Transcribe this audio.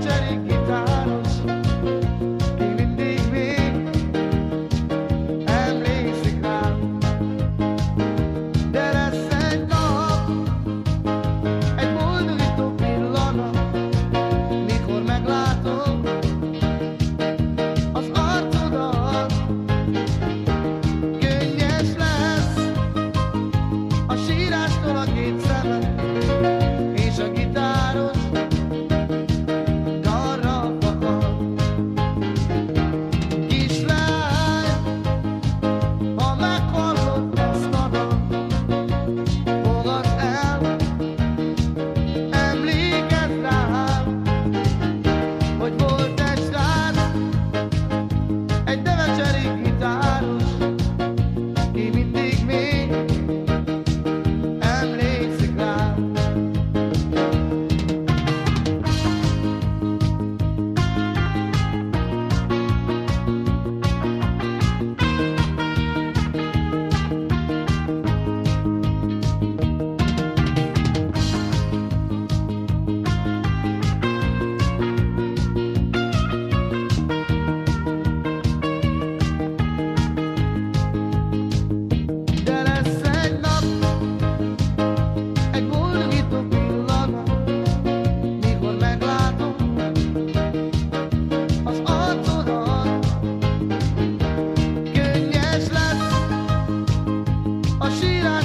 Jerry.